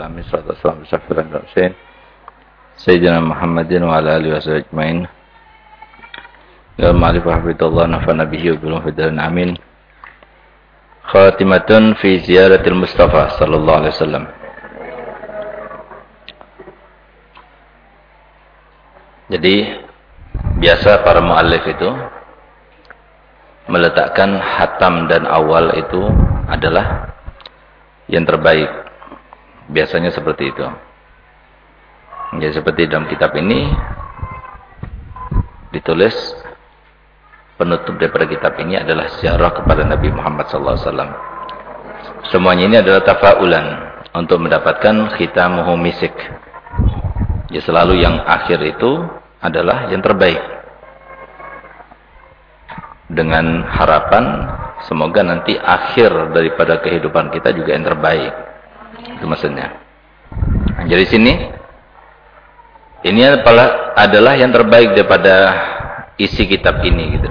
Alamin sallallahu alaihi wasallam Sayyidina Muhammadin wa ala alihi. Ya wa bil fidan amin. Khatimatun fi ziyaratil Mustafa sallallahu alaihi wasallam. Jadi biasa para muallif itu meletakkan hatam dan awal itu adalah yang terbaik. Biasanya seperti itu. Ya seperti dalam kitab ini ditulis penutup daripada kitab ini adalah sejarah kepada Nabi Muhammad SAW. Semuanya ini adalah tafaulan untuk mendapatkan khitamuhu misik. Ya selalu yang akhir itu adalah yang terbaik. Dengan harapan semoga nanti akhir daripada kehidupan kita juga yang terbaik. Itu maksudnya. Nah, jadi sini ini adalah yang terbaik daripada isi kitab ini gitu.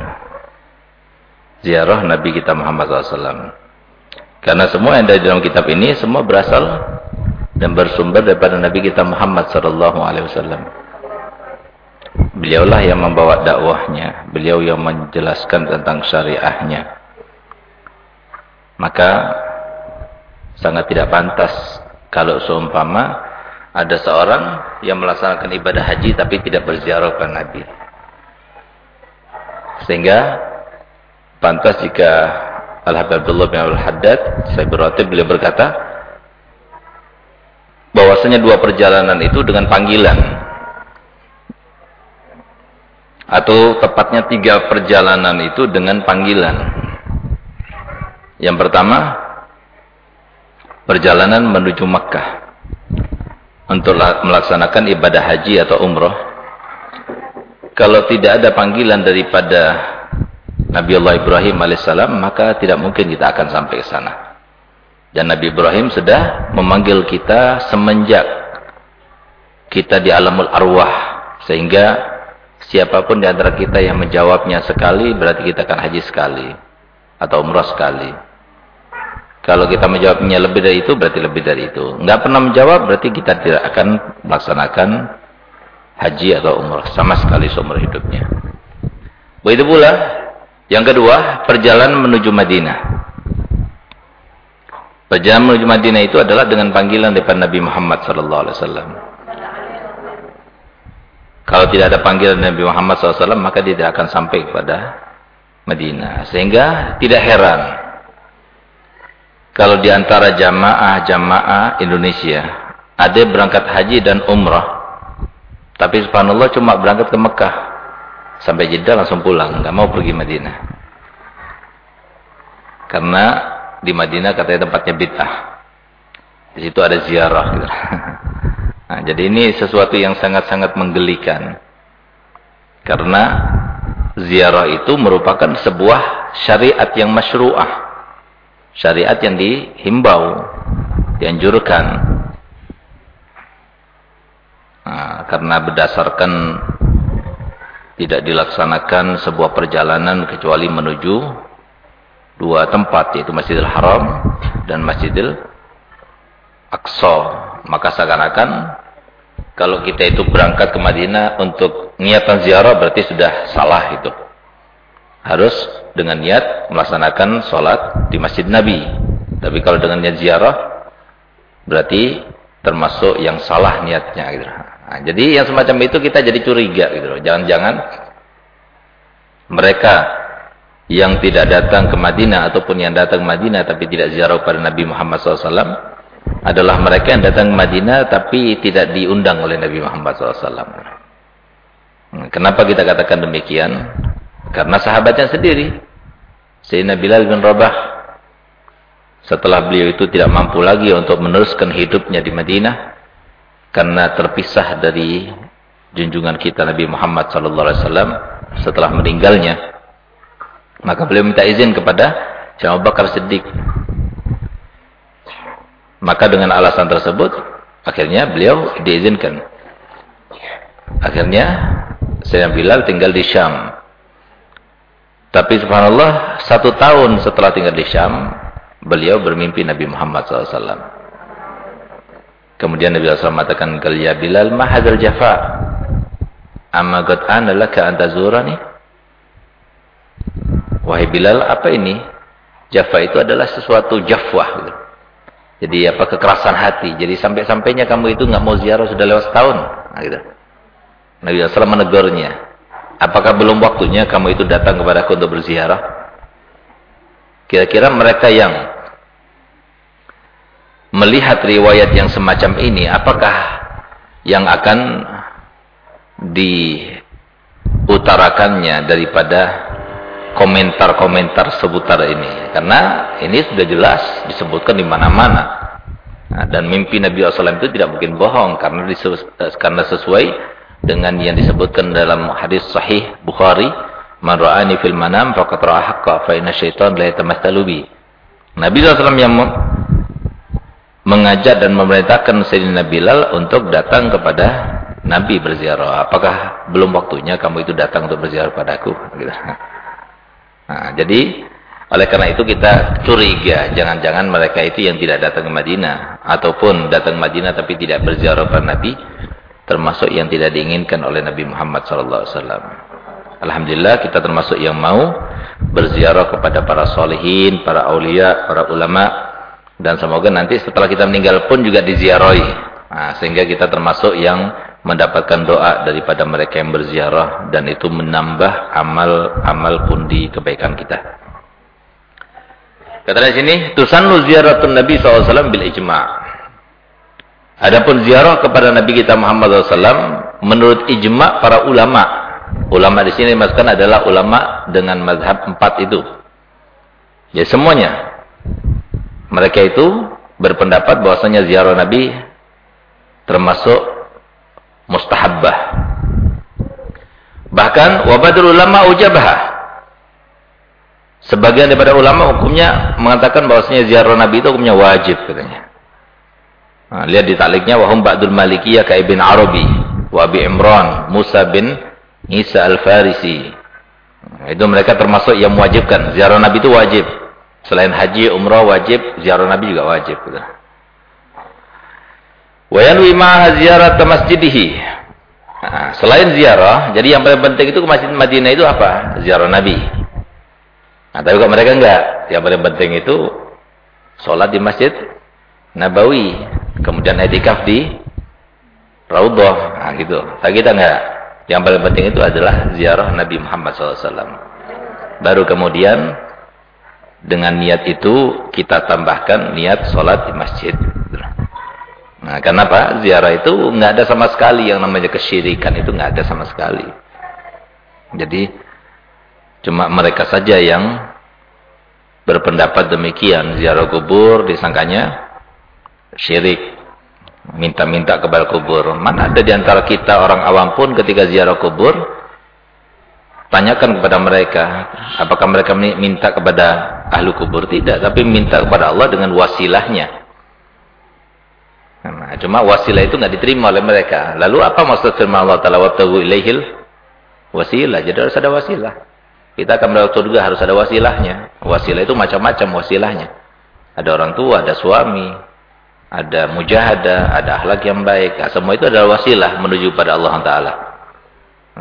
Ziarah Nabi kita Muhammad SAW. Karena semua yang ada di dalam kitab ini semua berasal dan bersumber daripada Nabi kita Muhammad SAW. Beliaulah yang membawa dakwahnya, beliau yang menjelaskan tentang syariahnya. Maka sangat tidak pantas kalau seumpama ada seorang yang melaksanakan ibadah haji tapi tidak berziarah ke Nabi. Sehingga pantas jika Al-Habib Abdullah bin Al-Haddad, saya berarti beliau berkata, bahwasanya dua perjalanan itu dengan panggilan. Atau tepatnya tiga perjalanan itu dengan panggilan. Yang pertama, perjalanan menuju Makkah untuk melaksanakan ibadah haji atau umroh. Kalau tidak ada panggilan daripada Nabi Allah Ibrahim alaihissalam maka tidak mungkin kita akan sampai ke sana. Dan Nabi Ibrahim sudah memanggil kita semenjak kita di alamul arwah. Sehingga siapa pun di antara kita yang menjawabnya sekali berarti kita akan haji sekali atau umrah sekali kalau kita menjawabnya lebih dari itu, berarti lebih dari itu. Enggak pernah menjawab, berarti kita tidak akan melaksanakan haji atau umrah. Sama sekali seumur hidupnya. Begitu pula, yang kedua, perjalanan menuju Madinah. Perjalanan menuju Madinah itu adalah dengan panggilan daripada Nabi Muhammad SAW. Kalau tidak ada panggilan Nabi Muhammad SAW, maka dia tidak akan sampai kepada Madinah. Sehingga tidak heran kalau di antara jamaah-jamaah Indonesia ada berangkat haji dan umrah. Tapi subhanallah cuma berangkat ke Mekah. Sampai Jeddah langsung pulang, nggak mau pergi Madinah. Karena di Madinah katanya tempatnya bid'ah. Di situ ada ziarah gitu. Nah, jadi ini sesuatu yang sangat-sangat menggelikan. Karena ziarah itu merupakan sebuah syariat yang masyru'ah syariat yang dihimbau, dianjurkan. Nah, karena berdasarkan tidak dilaksanakan sebuah perjalanan kecuali menuju dua tempat yaitu Masjidil Haram dan Masjidil Aqsa. Maka seakan-akan kalau kita itu berangkat ke Madinah untuk niatan ziarah berarti sudah salah itu. Harus dengan niat melaksanakan sholat di masjid Nabi. Tapi kalau dengan niat ziarah, berarti termasuk yang salah niatnya. Gitu. Nah, jadi yang semacam itu kita jadi curiga. gitu Jangan-jangan mereka yang tidak datang ke Madinah ataupun yang datang ke Madinah tapi tidak ziarah pada Nabi Muhammad SAW adalah mereka yang datang ke Madinah tapi tidak diundang oleh Nabi Muhammad SAW. Kenapa kita katakan demikian? Karena sahabatnya sendiri. Sayyidina Bilal bin Rabah. Setelah beliau itu tidak mampu lagi untuk meneruskan hidupnya di Madinah. Karena terpisah dari junjungan kita Nabi Muhammad SAW setelah meninggalnya. Maka beliau minta izin kepada Syekh Bakar Siddiq. Maka dengan alasan tersebut, akhirnya beliau diizinkan. Akhirnya Sayyidina Bilal tinggal di Syam. Tapi subhanallah, satu tahun setelah tinggal di Syam, beliau bermimpi Nabi Muhammad SAW. Kemudian Nabi SAW mengatakan ya Bilal ma hadzal jafa? Amma qad ana laka an tazurani? Wahai Bilal, apa ini? Jafa itu adalah sesuatu jafwah gitu. Jadi apa kekerasan hati. Jadi sampai-sampainya kamu itu nggak mau ziarah sudah lewat setahun. Nah, gitu. Nabi SAW menegurnya. Apakah belum waktunya kamu itu datang kepada aku untuk berziarah? Kira-kira mereka yang melihat riwayat yang semacam ini, apakah yang akan diutarakannya daripada komentar-komentar seputar ini? Karena ini sudah jelas disebutkan di mana-mana. Nah, dan mimpi Nabi SAW itu tidak mungkin bohong karena, karena sesuai dengan yang disebutkan dalam hadis sahih Bukhari, "Man ra'ani fil manam faqad ra'a haqqa fa inna syaitan la yatamatsalu bi." Nabi SAW yang mengajak dan memerintahkan Sayyidina Bilal untuk datang kepada Nabi berziarah. Apakah belum waktunya kamu itu datang untuk berziarah padaku? Gitu. Nah, jadi oleh karena itu kita curiga, jangan-jangan mereka itu yang tidak datang ke Madinah ataupun datang ke Madinah tapi tidak berziarah kepada Nabi, termasuk yang tidak diinginkan oleh Nabi Muhammad SAW. Alhamdulillah kita termasuk yang mau berziarah kepada para solehin, para aulia, para ulama dan semoga nanti setelah kita meninggal pun juga diziarahi. Nah, sehingga kita termasuk yang mendapatkan doa daripada mereka yang berziarah dan itu menambah amal-amal pundi kebaikan kita. Kata di sini, tusannu ziaratun Nabi SAW bil ijma'. Adapun ziarah kepada Nabi kita Muhammad SAW menurut ijma' para ulama. Ulama di sini dimaksudkan adalah ulama dengan mazhab empat itu. Ya semuanya mereka itu berpendapat bahwasanya ziarah Nabi termasuk mustahabbah. Bahkan wabadul ulama ujabah. Sebagian daripada ulama hukumnya mengatakan bahwasanya ziarah Nabi itu hukumnya wajib katanya. Nah, lihat di taliknya wahum ba'dul malikiyah ka ibn Arabi wa Abi Imran Musa bin Isa al-Farisi. Nah, itu mereka termasuk yang mewajibkan ziarah Nabi itu wajib. Selain haji, umrah wajib, ziarah Nabi juga wajib. Wa yanwi ma'aha ziyarat masjidihi. Selain ziarah, jadi yang paling penting itu ke Masjid Madinah itu apa? Ziarah Nabi. Nah, tapi kalau mereka enggak, yang paling penting itu sholat di Masjid Nabawi, kemudian etikaf di Raudhah, nah gitu. Tapi kita enggak. Yang paling penting itu adalah ziarah Nabi Muhammad SAW. Baru kemudian dengan niat itu kita tambahkan niat sholat di masjid. Nah, kenapa? Ziarah itu nggak ada sama sekali yang namanya kesyirikan itu nggak ada sama sekali. Jadi cuma mereka saja yang berpendapat demikian. Ziarah kubur disangkanya syirik. Minta-minta kepada kubur. Mana ada di antara kita orang awam pun ketika ziarah kubur Tanyakan kepada mereka, apakah mereka minta kepada ahlu kubur? Tidak, tapi minta kepada Allah dengan wasilahnya. Nah, cuma wasilah itu nggak diterima oleh mereka. Lalu apa maksud firman Allah Taala wabtagu ilaihil wasilah? Jadi harus ada wasilah. Kita akan mendapat surga harus ada wasilahnya. Wasilah itu macam-macam wasilahnya. Ada orang tua, ada suami, ada mujahadah, ada akhlak yang baik. Nah, semua itu adalah wasilah menuju pada Allah Taala.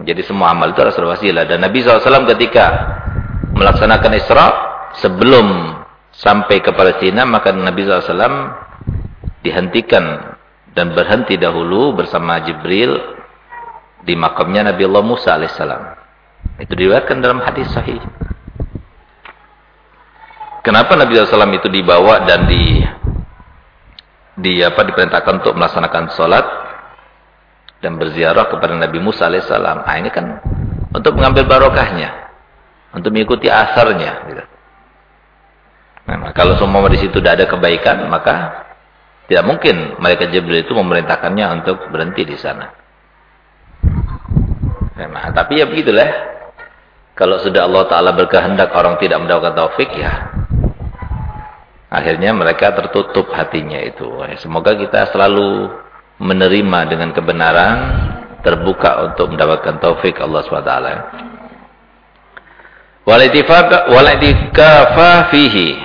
Jadi semua amal itu harus berwasilah. Dan Nabi SAW ketika melaksanakan Isra sebelum sampai ke Palestina maka Nabi SAW dihentikan dan berhenti dahulu bersama Jibril di makamnya Nabi Allah Musa alaihissalam. Itu diriwayatkan dalam hadis sahih. Kenapa Nabi SAW itu dibawa dan di di apa diperintahkan untuk melaksanakan sholat dan berziarah kepada Nabi Musa alaihissalam. Ah ini kan untuk mengambil barokahnya, untuk mengikuti asarnya. Gitu. Nah, kalau semua di situ tidak ada kebaikan, maka tidak mungkin mereka Jibril itu memerintahkannya untuk berhenti di sana. Nah, tapi ya begitulah. Kalau sudah Allah Ta'ala berkehendak orang tidak mendapatkan taufik, ya akhirnya mereka tertutup hatinya itu. Semoga kita selalu menerima dengan kebenaran terbuka untuk mendapatkan taufik Allah SWT walaitikaf fihi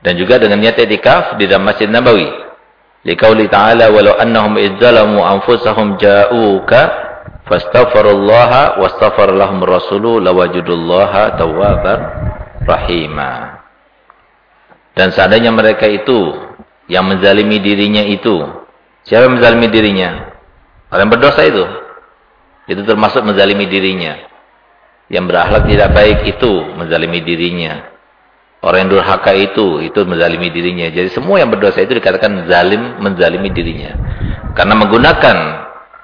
dan juga dengan niat etikaf di dalam Masjid Nabawi Liqauli ta'ala walau annahum idzalamu anfusahum ja'uka fastaghfirullaha wastaghfar lahum rasulu lawajudullaha tawwabar rahima. Dan seandainya mereka itu yang menzalimi dirinya itu, siapa yang menzalimi dirinya? Orang berdosa itu. Itu termasuk menzalimi dirinya. Yang berakhlak tidak baik itu menzalimi dirinya. Orang yang durhaka itu, itu menzalimi dirinya. Jadi semua yang berdosa itu dikatakan zalim, menzalimi dirinya. Karena menggunakan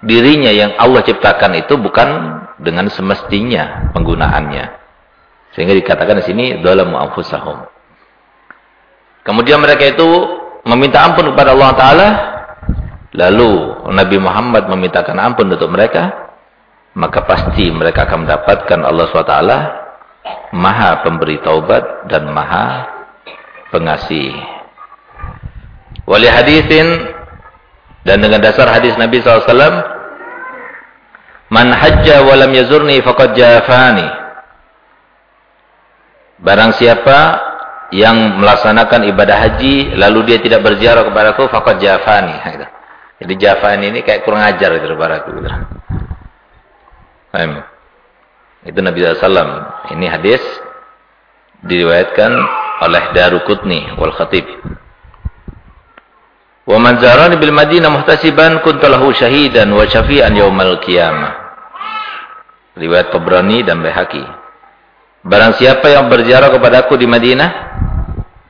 dirinya yang Allah ciptakan itu bukan dengan semestinya penggunaannya. Sehingga dikatakan di sini dzalamu anfusahum. Kemudian mereka itu meminta ampun kepada Allah taala, lalu Nabi Muhammad memintakan ampun untuk mereka, maka pasti mereka akan mendapatkan Allah SWT maha pemberi taubat dan maha pengasih. Wali hadisin dan dengan dasar hadis Nabi SAW, Man hajja walam yazurni faqad jafani. Barang siapa yang melaksanakan ibadah haji lalu dia tidak berziarah kepadaku faqad jafani. Jadi jafani ini kayak kurang ajar itu kepada aku. Amin. Itu Nabi SAW. Ini hadis diriwayatkan oleh Darukutni wal Khatib. Wa man zarani bil Madinah muhtasiban kuntalahu syahidan wa syafi'an yaumal qiyamah. Riwayat Tabrani dan Baihaqi. Barang siapa yang berziarah kepadaku di Madinah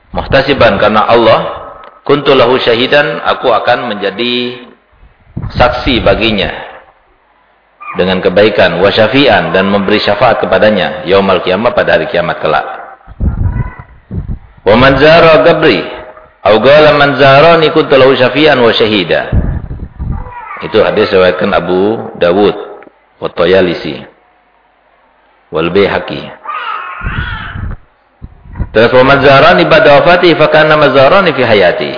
muhtasiban karena Allah kuntulahu syahidan aku akan menjadi saksi baginya dengan kebaikan wasyafian dan memberi syafaat kepadanya yaumal kiamat pada hari kiamat kelak. Wa man zara gabri au qala man zarani syafian wa syahida. Itu hadis riwayatkan Abu Dawud wa Tayalisi wal Baihaqi. Terus wa zarani ba'da wafati fa kana mazarani fi hayati.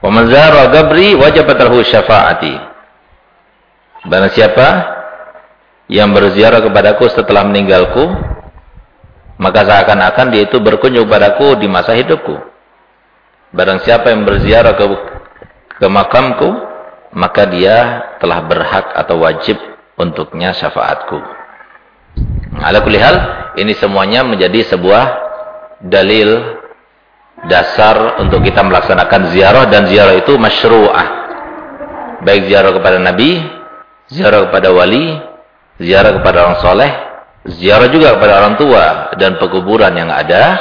Wa man zara gabri wajabat lahu syafaati. Barang siapa yang berziarah kepadaku setelah meninggalku, maka seakan-akan dia itu berkunjung padaku di masa hidupku. Barang siapa yang berziarah ke, ke makamku, maka dia telah berhak atau wajib untuknya syafaatku. Ala kulihal, ini semuanya menjadi sebuah dalil dasar untuk kita melaksanakan ziarah dan ziarah itu masyru'ah. Baik ziarah kepada Nabi ziarah kepada wali, ziarah kepada orang soleh, ziarah juga kepada orang tua dan pekuburan yang ada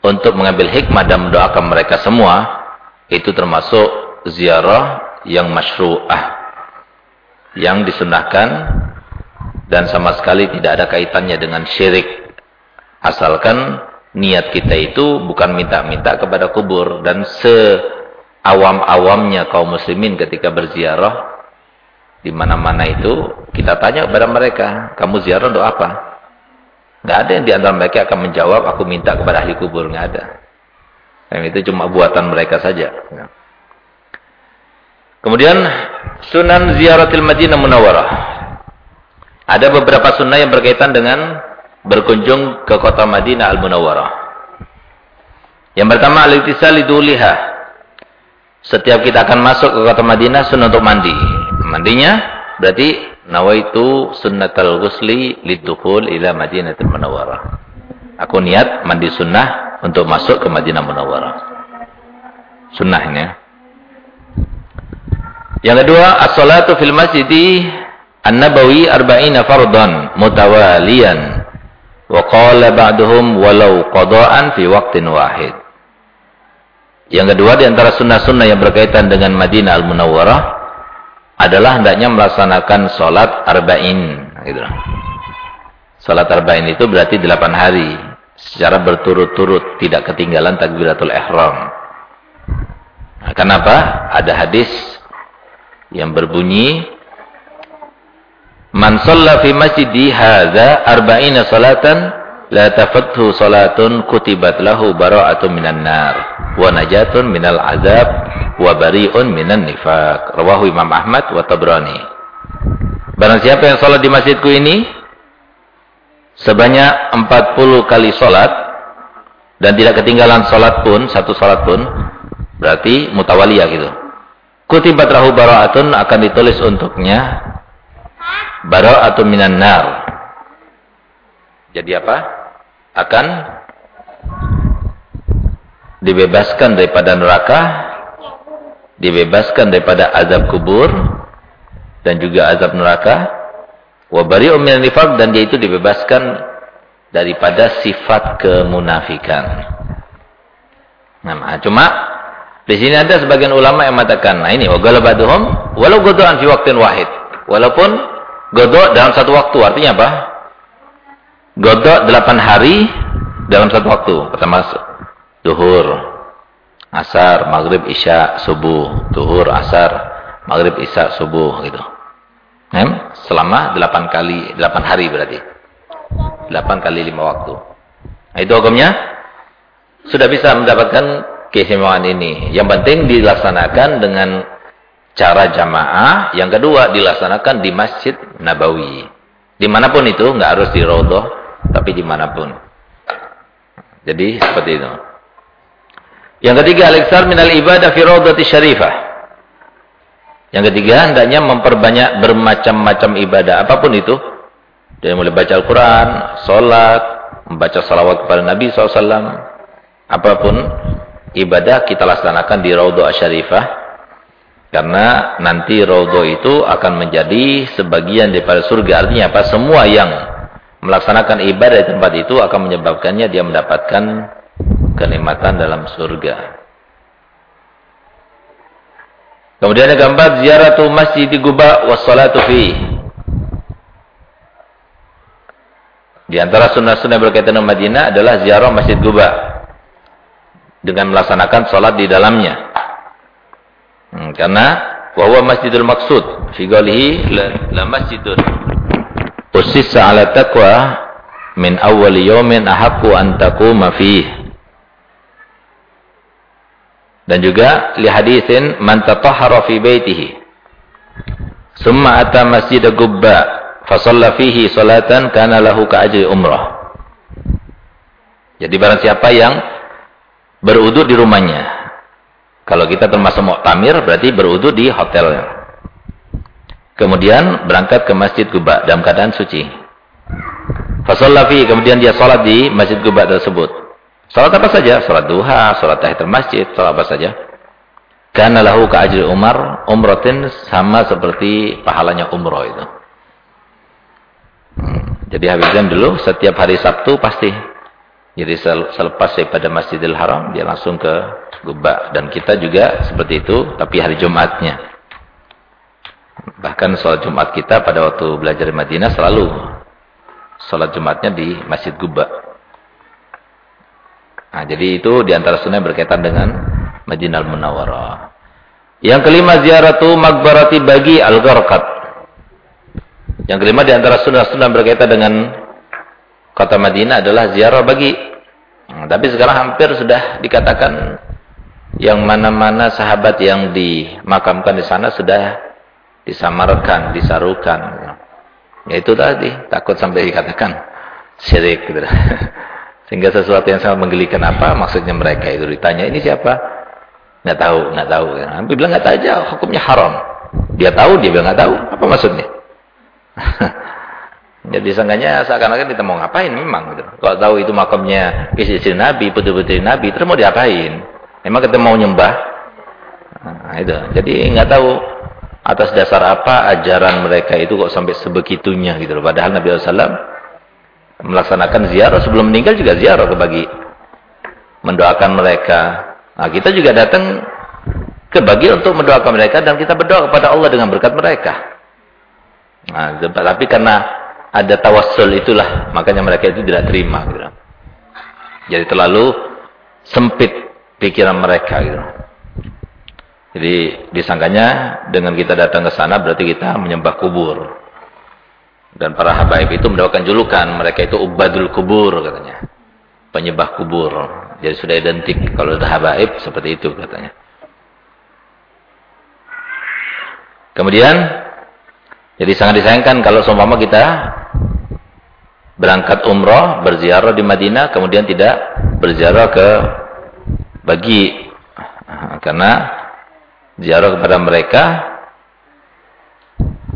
untuk mengambil hikmah dan mendoakan mereka semua itu termasuk ziarah yang masyru'ah yang disunahkan dan sama sekali tidak ada kaitannya dengan syirik asalkan niat kita itu bukan minta-minta kepada kubur dan seawam-awamnya kaum muslimin ketika berziarah di mana-mana itu kita tanya kepada mereka, kamu ziarah untuk apa? Gak ada yang di antara mereka akan menjawab, aku minta kepada ahli kubur, nggak ada. Dan itu cuma buatan mereka saja. Kemudian Sunan Ziaratil Madinah Munawwarah. Ada beberapa sunnah yang berkaitan dengan berkunjung ke kota Madinah Al Munawwarah. Yang pertama al-ittisal liduliha. Setiap kita akan masuk ke kota Madinah sunnah untuk mandi. Mandinya berarti nawaitu sunnatal ghusli lidukhul ila Madinatul Munawwarah. Aku niat mandi sunnah untuk masuk ke Madinah Munawwarah. Sunnahnya. Yang kedua, as-salatu fil masjidi an-nabawi arba'ina fardhan mutawaliyan. Wa qala ba'duhum walau qada'an fi waqtin wahid. Yang kedua di antara sunnah-sunnah yang berkaitan dengan Madinah Al-Munawwarah adalah hendaknya melaksanakan sholat arba'in. Gitu. Sholat arba'in itu berarti delapan hari. Secara berturut-turut tidak ketinggalan takbiratul ihram. Nah, kenapa? Ada hadis yang berbunyi Man shalla fi masjidi hadza arba'ina salatan la tafathu salatun kutibat lahu bara'atun minan nar wa najatun minal azab wa bari'un minan nifaq. Rawahu Imam Ahmad wa Tabrani. Barang siapa yang salat di masjidku ini sebanyak 40 kali salat dan tidak ketinggalan salat pun, satu salat pun, Berarti mutawaliyah gitu. Kutibat rahu bara'atun akan ditulis untuknya bara'atun minan nar. Jadi apa? Akan dibebaskan daripada neraka, dibebaskan daripada azab kubur dan juga azab neraka. Wa bari'un minan nifaq dan dia itu dibebaskan daripada sifat kemunafikan. Nah, cuma di sini ada sebagian ulama yang mengatakan, nah ini wagalabaduhum walau godoan fi waktin wahid. Walaupun godok dalam satu waktu, artinya apa? Godok delapan hari dalam satu waktu. Pertama duhur, asar, maghrib, isya, subuh, duhur, asar, maghrib, isya, subuh gitu. Nah, selama delapan kali, delapan hari berarti. Delapan kali lima waktu. Nah, itu hukumnya sudah bisa mendapatkan keistimewaan ini. Yang penting dilaksanakan dengan cara jamaah. Yang kedua dilaksanakan di Masjid Nabawi. Di mana pun itu, nggak harus di Raudhah, tapi di mana pun. Jadi seperti itu. Yang ketiga, al minal ibadah fi Raudhati Syarifah. Yang ketiga, hendaknya memperbanyak bermacam-macam ibadah. Apa pun itu. Dari mulai baca Al-Quran, sholat, membaca salawat kepada Nabi SAW. Apa pun ibadah kita laksanakan di Raudhah Asy-Syarifah karena nanti Raudhah itu akan menjadi sebagian daripada surga. Artinya apa? Semua yang melaksanakan ibadah di tempat itu akan menyebabkannya dia mendapatkan kenikmatan dalam surga. Kemudian ada gambar ziaratu Masjid Guba wassalatu fi. Di antara sunnah-sunnah berkaitan dengan Madinah adalah ziarah Masjid Guba dengan melaksanakan sholat di dalamnya. Hmm, karena bahwa masjidul maksud fi qalihi la, masjidun usissa ala taqwa min awwal yawmin ahaqqu an taquma. Dan juga li haditsin man tatahhara fi baitihi summa ata masjid gubba fa shalla fihi salatan kana lahu ka ajri umrah. Jadi barang siapa yang berudu di rumahnya. Kalau kita termasuk muktamir berarti berudu di hotelnya. Kemudian berangkat ke Masjid Guba dalam keadaan suci. Fasallafi kemudian dia salat di Masjid Guba tersebut. Salat apa saja? Salat duha, salat tahiyatul masjid, salat apa saja. Karena lahu ka ajri Umar, umratin sama seperti pahalanya umroh itu. Jadi habiskan dulu setiap hari Sabtu pasti jadi selepas daripada Masjidil Haram, dia langsung ke Guba. Dan kita juga seperti itu, tapi hari Jumatnya. Bahkan sholat Jumat kita pada waktu belajar di Madinah selalu sholat Jumatnya di Masjid Guba. Nah, jadi itu di antara sunnah berkaitan dengan Madinah Al-Munawwarah. Yang kelima ziaratu makbarati bagi al-gharqat. Yang kelima di antara sunnah-sunnah berkaitan dengan kota Madinah adalah ziarah bagi. Nah, tapi sekarang hampir sudah dikatakan yang mana-mana sahabat yang dimakamkan di sana sudah disamarkan, disarukan. Ya itu tadi, takut sampai dikatakan syirik gitu. Sehingga sesuatu yang sangat menggelikan apa maksudnya mereka itu ditanya, ini siapa? Nggak tahu, nggak tahu. Hampir bilang nggak tahu aja, hukumnya haram. Dia tahu, dia bilang nggak tahu. Apa maksudnya? Jadi sangkanya seakan-akan kita mau ngapain memang gitu. Kalau tahu itu makamnya istri Nabi, putri-putri Nabi, terus mau diapain? Memang kita mau nyembah? Nah, itu. Jadi nggak tahu atas dasar apa ajaran mereka itu kok sampai sebegitunya gitu loh. Padahal Nabi SAW melaksanakan ziarah sebelum meninggal juga ziarah ke bagi mendoakan mereka. Nah, kita juga datang ke bagi untuk mendoakan mereka dan kita berdoa kepada Allah dengan berkat mereka. Nah, tapi karena ada tawassul itulah makanya mereka itu tidak terima gitu. Jadi terlalu sempit pikiran mereka gitu. Jadi disangkanya dengan kita datang ke sana berarti kita menyembah kubur. Dan para habaib itu mendapatkan julukan mereka itu ubadul kubur katanya. Penyembah kubur. Jadi sudah identik kalau ada habaib seperti itu katanya. Kemudian jadi sangat disayangkan kalau seumpama kita berangkat umroh, berziarah di Madinah, kemudian tidak berziarah ke bagi Nah, karena ziarah kepada mereka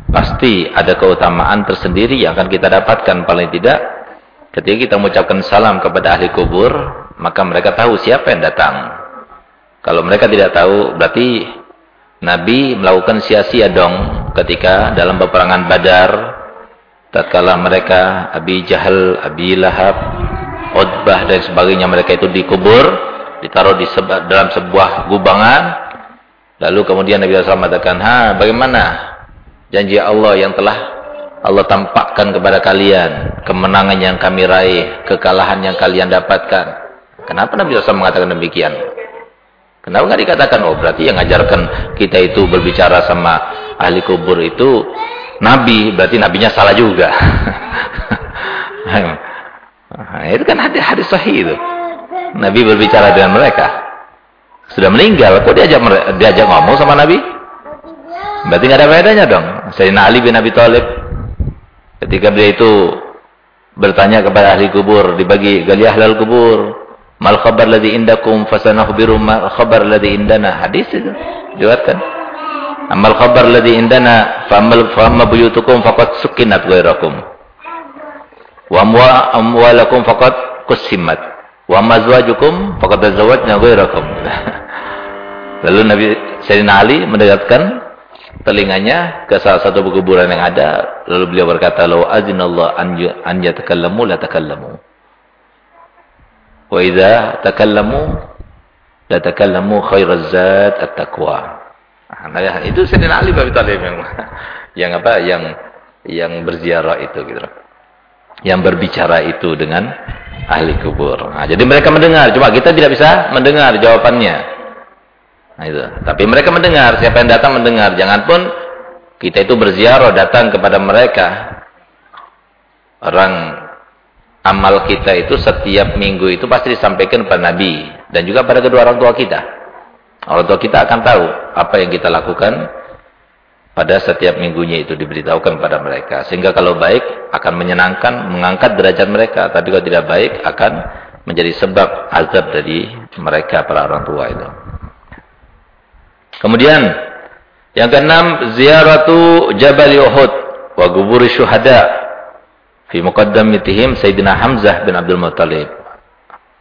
pasti ada keutamaan tersendiri yang akan kita dapatkan. Paling tidak ketika kita mengucapkan salam kepada ahli kubur maka mereka tahu siapa yang datang. Kalau mereka tidak tahu berarti Nabi melakukan sia-sia dong ketika dalam peperangan Badar tatkala mereka Abi Jahal, Abi Lahab, Utbah dan sebagainya mereka itu dikubur, ditaruh di seba, dalam sebuah gubangan. Lalu kemudian Nabi SAW mengatakan, "Ha, bagaimana janji Allah yang telah Allah tampakkan kepada kalian, kemenangan yang kami raih, kekalahan yang kalian dapatkan. Kenapa Nabi SAW mengatakan demikian? Kenapa nggak dikatakan, oh berarti yang ngajarkan kita itu berbicara sama ahli kubur itu Nabi, berarti Nabinya salah juga. nah, itu kan hadis-hadis sahih itu. Nabi berbicara dengan mereka. Sudah meninggal, kok diajak diajak ngomong sama Nabi? Berarti nggak ada bedanya dong. Sayyidina Ali bin Abi Thalib ketika beliau itu bertanya kepada ahli kubur dibagi gali ahlal kubur mal khabar ladzi indakum fasanakhbiru mal khabar ladzi indana. Hadis itu. Diriwayatkan amal khabar ladzi indana famal famma buyutukum faqad sukinat ghairakum. Wa amwalakum faqad qusimat wa mazwajukum faqad tazawwajna ghairakum. Lalu Nabi Sayyidina Ali mendekatkan telinganya ke salah satu kuburan yang ada. Lalu beliau berkata law azinallah an yatakallamu la takallamu wa idza takallamu la takallamu khairaz zat at-taqwa nah ya, itu Sayyidina Ali bin Thalib yang yang apa yang yang berziarah itu gitu yang berbicara itu dengan ahli kubur nah, jadi mereka mendengar cuma kita tidak bisa mendengar jawabannya Nah itu. Tapi mereka mendengar, siapa yang datang mendengar. Jangan pun kita itu berziarah datang kepada mereka. Orang amal kita itu setiap minggu itu pasti disampaikan kepada Nabi dan juga pada kedua orang tua kita. Orang tua kita akan tahu apa yang kita lakukan pada setiap minggunya itu diberitahukan kepada mereka. Sehingga kalau baik akan menyenangkan, mengangkat derajat mereka. Tapi kalau tidak baik akan menjadi sebab azab dari mereka para orang tua itu. Kemudian yang keenam ziaratu Jabal Uhud wa gubur syuhada fi muqaddamitihim Sayyidina Hamzah bin Abdul Muttalib.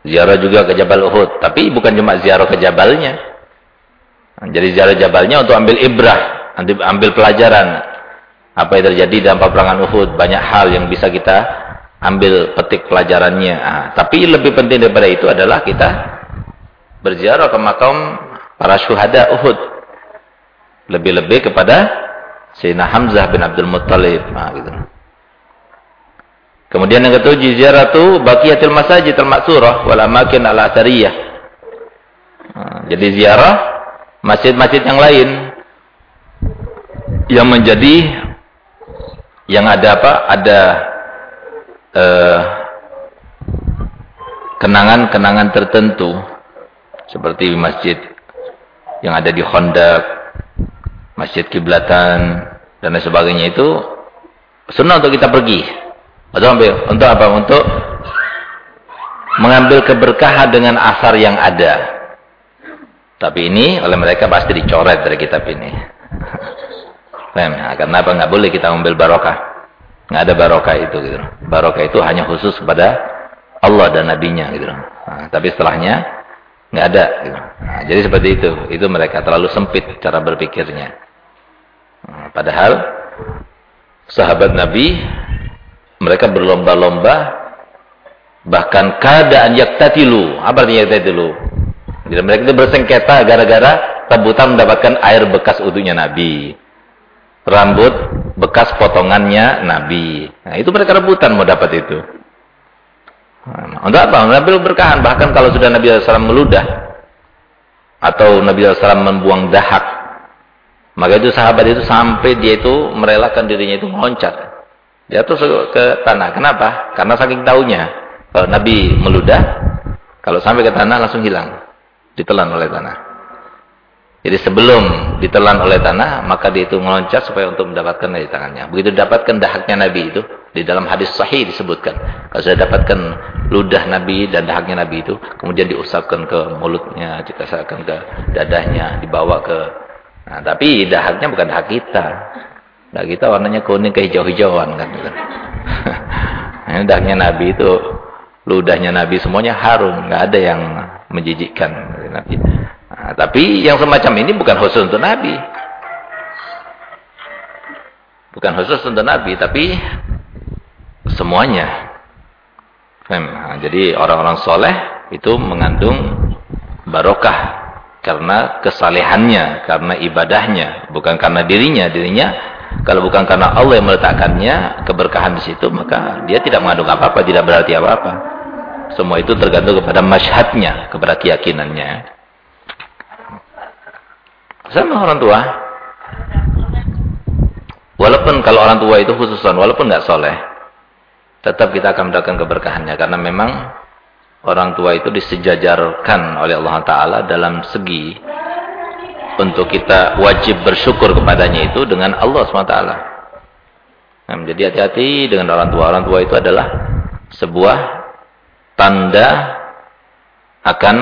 Ziarah juga ke Jabal Uhud, tapi bukan cuma ziarah ke jabalnya. Jadi ziarah jabalnya untuk ambil ibrah, ambil pelajaran apa yang terjadi dalam peperangan Uhud, banyak hal yang bisa kita ambil petik pelajarannya. Nah, tapi lebih penting daripada itu adalah kita berziarah ke makam para syuhada Uhud lebih-lebih kepada Sayyidina Hamzah bin Abdul Muttalib. Nah, gitu. Kemudian yang ketujuh ziaratu baqiyatil masajid al-maksurah wal amakin al-athariyah. Nah, jadi ziarah masjid-masjid yang lain yang menjadi yang ada apa? Ada eh, kenangan-kenangan uh, tertentu seperti masjid yang ada di Honda masjid kiblatan dan lain sebagainya itu sunnah untuk kita pergi. Untuk ambil untuk apa? Untuk mengambil keberkahan dengan asar yang ada. Tapi ini oleh mereka pasti dicoret dari kitab ini. Nah, karena apa? Nggak boleh kita ambil barokah. Nggak ada barokah itu. Gitu. Barokah itu hanya khusus kepada Allah dan Nabi-Nya. Gitu. Nah, tapi setelahnya nggak ada. Gitu. Nah, jadi seperti itu. Itu mereka terlalu sempit cara berpikirnya. Nah, padahal sahabat Nabi mereka berlomba-lomba bahkan keadaan yaktatilu. Apa artinya yaktatilu? Jadi mereka itu bersengketa gara-gara rebutan mendapatkan air bekas utuhnya Nabi. Rambut bekas potongannya Nabi. Nah, itu mereka rebutan mau dapat itu. Nah, untuk apa? Nabi berkahan. Bahkan kalau sudah Nabi SAW meludah. Atau Nabi SAW membuang dahak maka itu sahabat itu sampai dia itu merelakan dirinya itu meloncat. Jatuh ke tanah. Kenapa? Karena saking taunya. Kalau Nabi meludah, kalau sampai ke tanah langsung hilang. Ditelan oleh tanah. Jadi sebelum ditelan oleh tanah, maka dia itu meloncat supaya untuk mendapatkan dari tangannya. Begitu dapatkan dahaknya Nabi itu, Di dalam hadis sahih disebutkan. Kalau saya dapatkan ludah Nabi dan dahaknya Nabi itu. Kemudian diusapkan ke mulutnya. Dikasahkan ke dadahnya. Dibawa ke... Nah, tapi dahaknya bukan dahak kita. Dahak kita warnanya kuning ke hijau-hijauan kan. Ini dahaknya Nabi itu. Ludahnya Nabi semuanya harum. nggak ada yang menjijikkan. Nabi. Nah, tapi yang semacam ini bukan khusus untuk Nabi. Bukan khusus untuk Nabi. Tapi semuanya. Nah, jadi orang-orang soleh itu mengandung barokah karena kesalehannya, karena ibadahnya, bukan karena dirinya. Dirinya kalau bukan karena Allah yang meletakkannya keberkahan di situ, maka dia tidak mengandung apa-apa, tidak berarti apa-apa. Semua itu tergantung kepada masyhadnya, kepada keyakinannya. Sama orang tua. Walaupun kalau orang tua itu khususan, walaupun nggak soleh, tetap kita akan mendapatkan keberkahannya karena memang orang tua itu disejajarkan oleh Allah taala dalam segi untuk kita wajib bersyukur kepadanya itu dengan Allah SWT. Nah, jadi hati-hati dengan orang tua. Orang tua itu adalah sebuah tanda akan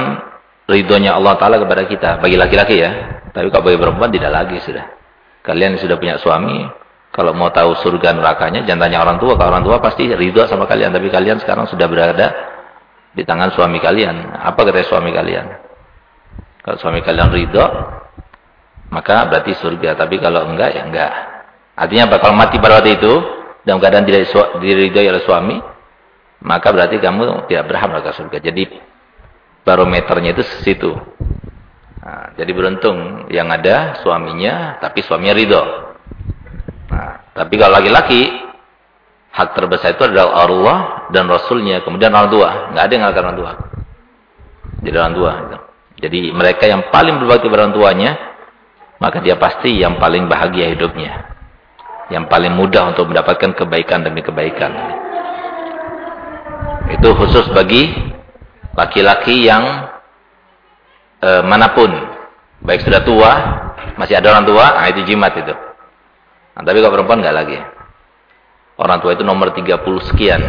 ridhonya Allah Ta'ala kepada kita. Bagi laki-laki ya. Tapi kalau bagi perempuan tidak lagi sudah. Kalian sudah punya suami, kalau mau tahu surga nerakanya, jangan tanya orang tua. Kalau orang tua pasti ridho sama kalian. Tapi kalian sekarang sudah berada di tangan suami kalian. Apa kata suami kalian? Kalau suami kalian ridho, maka berarti surga. Tapi kalau enggak, ya enggak. Artinya apa? Kalau mati pada waktu itu, dalam keadaan tidak diridhoi oleh suami, maka berarti kamu tidak berhak ke surga. Jadi barometernya itu situ. Nah, jadi beruntung yang ada suaminya, tapi suaminya ridho. Nah, tapi kalau laki-laki, hak terbesar itu adalah Allah dan Rasulnya, kemudian orang tua. Nggak ada yang ngalakan orang tua. Jadi orang tua. Gitu. Jadi mereka yang paling berbakti pada orang tuanya, maka dia pasti yang paling bahagia hidupnya. Yang paling mudah untuk mendapatkan kebaikan demi kebaikan. Itu khusus bagi laki-laki yang e, mana pun. Baik sudah tua, masih ada orang tua, nah itu jimat itu. Nah, tapi kalau perempuan nggak lagi. Orang tua itu nomor 30 sekian.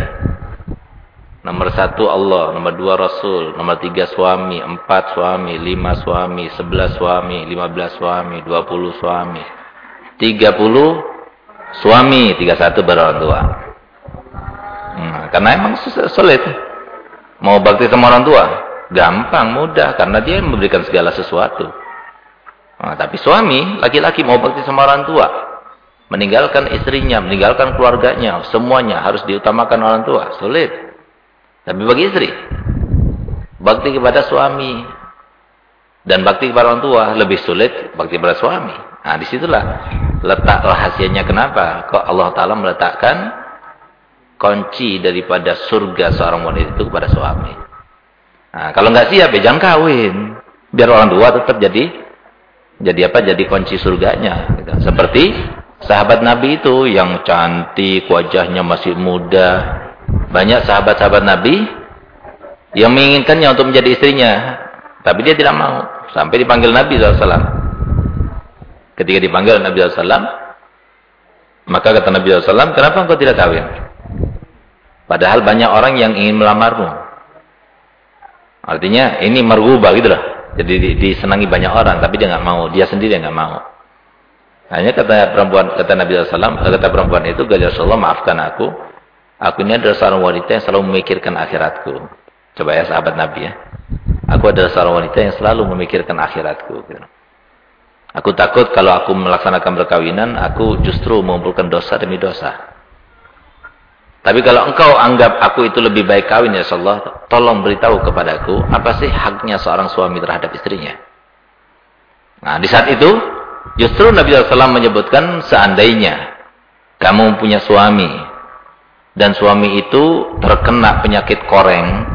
Nomor satu Allah, nomor dua Rasul, nomor tiga suami, empat suami, lima suami, sebelas suami, lima belas suami, dua puluh suami, tiga puluh suami, tiga satu baru orang tua. Nah, karena emang sulit. Mau bakti sama orang tua, gampang, mudah, karena dia memberikan segala sesuatu. Nah, tapi suami, laki-laki mau bakti sama orang tua, meninggalkan istrinya, meninggalkan keluarganya, semuanya harus diutamakan orang tua. Sulit. Tapi bagi istri, bakti kepada suami dan bakti kepada orang tua lebih sulit bakti kepada suami. Nah, di situlah letak rahasianya kenapa kok Allah Taala meletakkan kunci daripada surga seorang wanita itu kepada suami. Nah, kalau nggak siap ya jangan kawin. Biar orang tua tetap jadi jadi apa? Jadi kunci surganya. Gitu. Seperti Sahabat Nabi itu yang cantik, wajahnya masih muda. Banyak sahabat-sahabat Nabi yang menginginkannya untuk menjadi istrinya. Tapi dia tidak mau. Sampai dipanggil Nabi SAW. Ketika dipanggil Nabi SAW, maka kata Nabi SAW, kenapa engkau tidak kawin? Padahal banyak orang yang ingin melamarmu. Artinya ini merubah gitu loh. Jadi disenangi banyak orang, tapi dia nggak mau. Dia sendiri nggak mau. Hanya kata perempuan kata Nabi SAW, kata perempuan itu, "Ya Rasulullah, maafkan aku. Aku ini adalah seorang wanita yang selalu memikirkan akhiratku." Coba ya sahabat Nabi ya. Aku adalah seorang wanita yang selalu memikirkan akhiratku. Aku takut kalau aku melaksanakan perkawinan, aku justru mengumpulkan dosa demi dosa. Tapi kalau engkau anggap aku itu lebih baik kawin ya Rasulullah, tolong beritahu kepadaku, apa sih haknya seorang suami terhadap istrinya? Nah, di saat itu Justru Nabi SAW menyebutkan seandainya kamu punya suami dan suami itu terkena penyakit koreng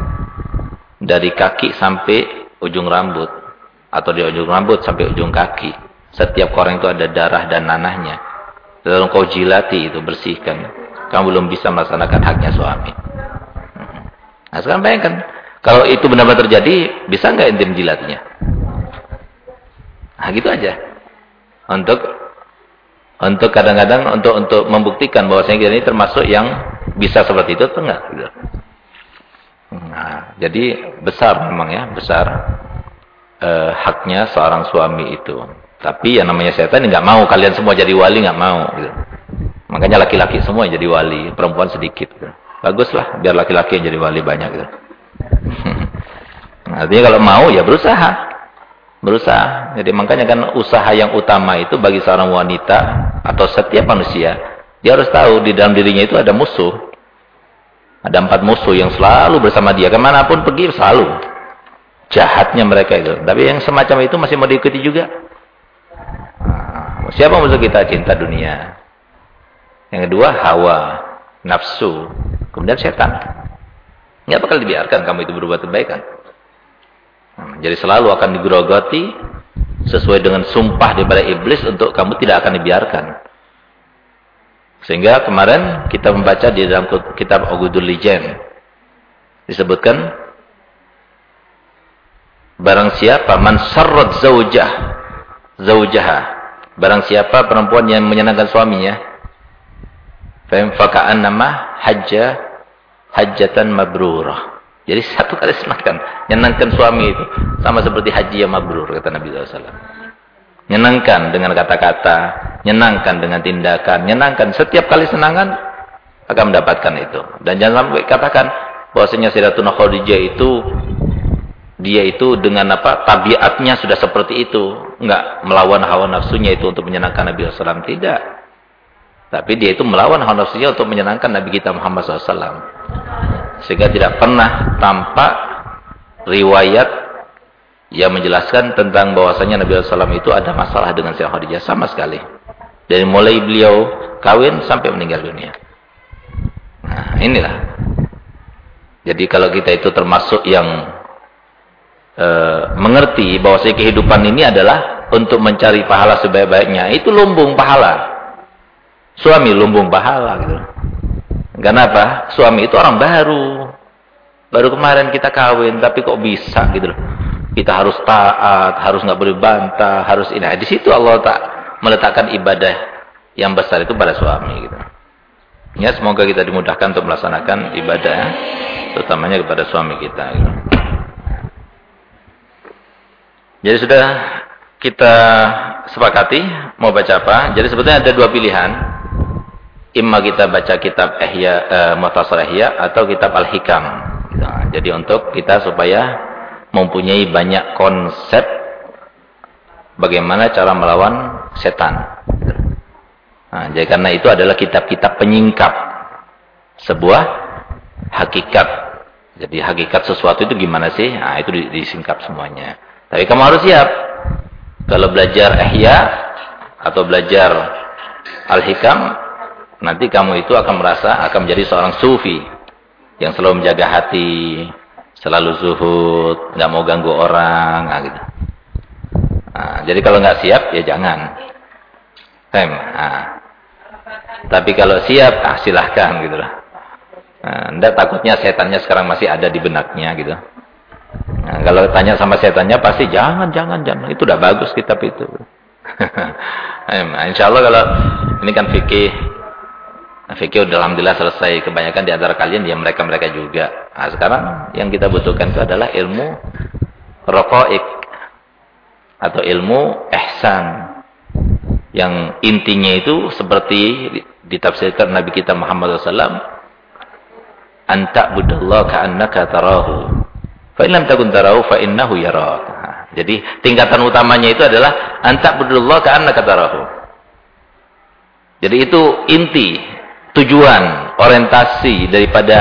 dari kaki sampai ujung rambut atau di ujung rambut sampai ujung kaki. Setiap koreng itu ada darah dan nanahnya. Lalu kau jilati itu bersihkan. Kamu belum bisa melaksanakan haknya suami. Nah sekarang bayangkan. Kalau itu benar-benar terjadi, bisa nggak intim jilatnya? Nah gitu aja untuk untuk kadang-kadang untuk untuk membuktikan bahwa kita ini termasuk yang bisa seperti itu atau enggak gitu. Nah, jadi besar memang ya, besar eh, haknya seorang suami itu. Tapi yang namanya setan nggak mau kalian semua jadi wali nggak mau gitu. Makanya laki-laki semua jadi wali, perempuan sedikit gitu. Baguslah biar laki-laki yang jadi wali banyak gitu. Nah, artinya kalau mau ya berusaha. Berusaha. Jadi makanya kan usaha yang utama itu bagi seorang wanita atau setiap manusia, dia harus tahu di dalam dirinya itu ada musuh. Ada empat musuh yang selalu bersama dia. Ke mana pun pergi selalu. Jahatnya mereka itu. Tapi yang semacam itu masih mau diikuti juga. Nah, siapa musuh kita? Cinta dunia. Yang kedua, hawa. Nafsu. Kemudian setan. Nggak bakal dibiarkan kamu itu berbuat kebaikan. Hmm, jadi selalu akan digerogoti sesuai dengan sumpah daripada iblis untuk kamu tidak akan dibiarkan. Sehingga kemarin kita membaca di dalam kitab Ogudul Lijen disebutkan barang siapa man zaujah zaujaha barang siapa perempuan yang menyenangkan suaminya fa faka'an nama hajja hajjatan mabrurah. Jadi satu kali senangkan, nyenangkan suami itu. Sama seperti haji yang mabrur kata Nabi SAW. Nyenangkan dengan kata-kata, nyenangkan dengan tindakan, nyenangkan setiap kali senangan akan mendapatkan itu. Dan jangan sampai katakan bahwasanya Sayyidatuna Khadijah itu dia itu dengan apa tabiatnya sudah seperti itu, enggak melawan hawa nafsunya itu untuk menyenangkan Nabi SAW tidak. Tapi dia itu melawan hawa nafsunya untuk menyenangkan Nabi kita Muhammad SAW. Sehingga tidak pernah tampak riwayat yang menjelaskan tentang bahwasanya Nabi SAW itu ada masalah dengan Sayyidah Khadijah sama sekali. Dari mulai beliau kawin sampai meninggal dunia. Nah, inilah. Jadi kalau kita itu termasuk yang e, mengerti bahwa kehidupan ini adalah untuk mencari pahala sebaik-baiknya, itu lumbung pahala. Suami lumbung pahala gitu. Karena apa? Suami itu orang baru. Baru kemarin kita kawin, tapi kok bisa gitu loh. Kita harus taat, harus nggak boleh bantah, harus ini. Di situ Allah tak meletakkan ibadah yang besar itu pada suami gitu. Ya, semoga kita dimudahkan untuk melaksanakan ibadah, terutamanya kepada suami kita. Gitu. Jadi sudah kita sepakati mau baca apa. Jadi sebetulnya ada dua pilihan imma kita baca kitab Ihya uh, Muhtasar Ihya atau kitab Al-Hikam. Nah, jadi untuk kita supaya mempunyai banyak konsep bagaimana cara melawan setan. Nah, jadi karena itu adalah kitab-kitab penyingkap sebuah hakikat. Jadi hakikat sesuatu itu gimana sih? Nah, itu disingkap semuanya. Tapi kamu harus siap. Kalau belajar Ihya atau belajar Al-Hikam nanti kamu itu akan merasa akan menjadi seorang sufi yang selalu menjaga hati, selalu zuhud, nggak mau ganggu orang, nah, gitu. Nah, jadi kalau nggak siap ya jangan. Tem. Nah. Tapi kalau siap, ah silahkan gitu lah. Nah, takutnya setannya sekarang masih ada di benaknya gitu. Nah, kalau tanya sama setannya pasti jangan, jangan, jangan. Itu udah bagus kitab itu. nah, insya Allah kalau ini kan fikih Nah, fikih udah alhamdulillah selesai. Kebanyakan di antara kalian ya mereka-mereka juga. Nah, sekarang yang kita butuhkan itu adalah ilmu rokoik atau ilmu ihsan. Yang intinya itu seperti ditafsirkan Nabi kita Muhammad SAW. Anta budallah ka'annaka tarahu. Fa'inlam takun tarahu fa'innahu yarak. Nah, jadi tingkatan utamanya itu adalah anta budallah ka'annaka tarahu. Jadi itu inti tujuan, orientasi daripada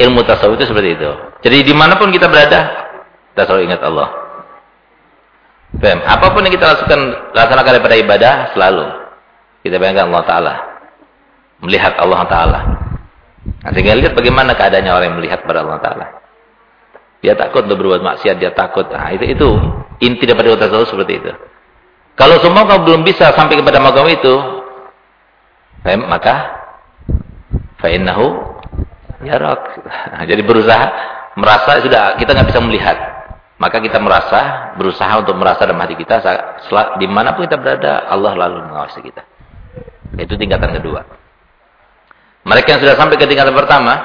ilmu tasawuf itu seperti itu. Jadi di mana pun kita berada, kita selalu ingat Allah. Fem, apa pun yang kita lakukan, laksanakan daripada ibadah, selalu kita bayangkan Allah Ta'ala. Melihat Allah Ta'ala. Nah, sehingga lihat bagaimana keadaannya orang yang melihat pada Allah Ta'ala. Dia takut untuk berbuat maksiat, dia takut. Nah, itu itu inti daripada tasawuf seperti itu. Kalau semua kau belum bisa sampai kepada makam itu, maka fa'innahu yarak. Jadi berusaha merasa sudah kita nggak bisa melihat. Maka kita merasa, berusaha untuk merasa dalam hati kita, di mana pun kita berada, Allah lalu mengawasi kita. Itu tingkatan kedua. Mereka yang sudah sampai ke tingkatan pertama,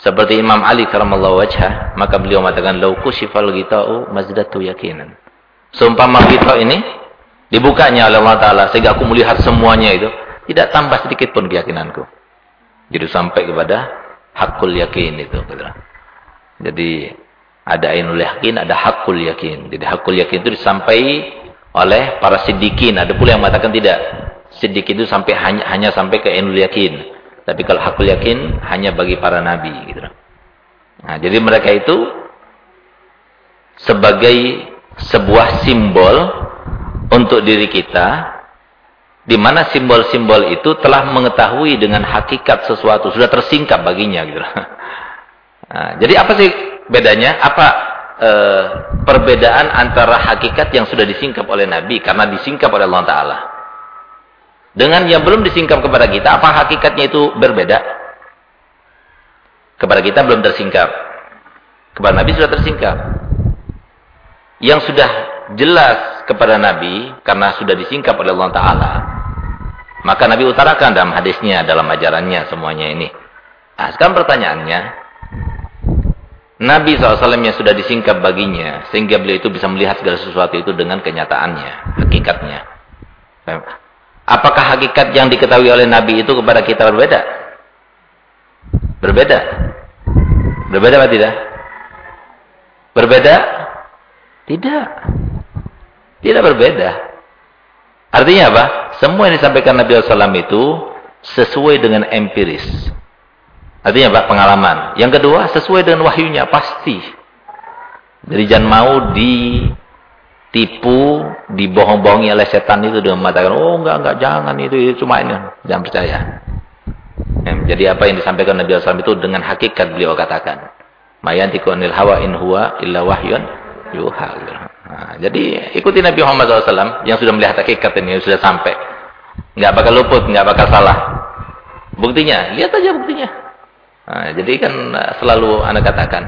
seperti Imam Ali karamallahu wajhah, maka beliau mengatakan lau kushifal ghita'u mazdatu yakinan. Seumpama ghita ini dibukanya oleh Allah taala sehingga aku melihat semuanya itu, tidak tambah sedikit pun keyakinanku. Jadi sampai kepada hakul yakin itu. Jadi ada ainul yakin, ada hakul yakin. Jadi hakul yakin itu disampaikan oleh para siddiqin. Ada pula yang mengatakan tidak. Siddiq itu sampai hanya, hanya sampai ke ainul yakin. Tapi kalau hakul yakin hanya bagi para nabi gitu. Nah, jadi mereka itu sebagai sebuah simbol untuk diri kita di mana simbol-simbol itu telah mengetahui dengan hakikat sesuatu sudah tersingkap baginya gitu. Nah, jadi apa sih bedanya? Apa e, perbedaan antara hakikat yang sudah disingkap oleh Nabi karena disingkap oleh Allah Taala dengan yang belum disingkap kepada kita, apa hakikatnya itu berbeda? Kepada kita belum tersingkap. Kepada Nabi sudah tersingkap. Yang sudah jelas kepada Nabi, karena sudah disingkap oleh Allah Ta'ala, maka Nabi utarakan dalam hadisnya, dalam ajarannya semuanya ini. Nah, sekarang pertanyaannya, Nabi SAW yang sudah disingkap baginya, sehingga beliau itu bisa melihat segala sesuatu itu dengan kenyataannya, hakikatnya. Apakah hakikat yang diketahui oleh Nabi itu kepada kita berbeda? Berbeda. Berbeda atau tidak? Berbeda? Tidak. Tidak berbeda. Artinya apa? Semua yang disampaikan Nabi SAW itu sesuai dengan empiris. Artinya apa? Pengalaman. Yang kedua, sesuai dengan wahyunya. Pasti. Jadi jangan mau di tipu, dibohong-bohongi oleh setan itu dengan mengatakan, oh enggak, enggak, jangan itu, itu cuma ini. Jangan percaya. Ya, jadi apa yang disampaikan Nabi SAW itu dengan hakikat beliau katakan. Mayantiku anil hawa in huwa illa wahyun yuha. Nah, jadi ikuti Nabi Muhammad SAW yang sudah melihat hakikat ini, sudah sampai. Enggak bakal luput, enggak bakal salah. Buktinya, lihat aja buktinya. Nah, jadi kan selalu anda katakan,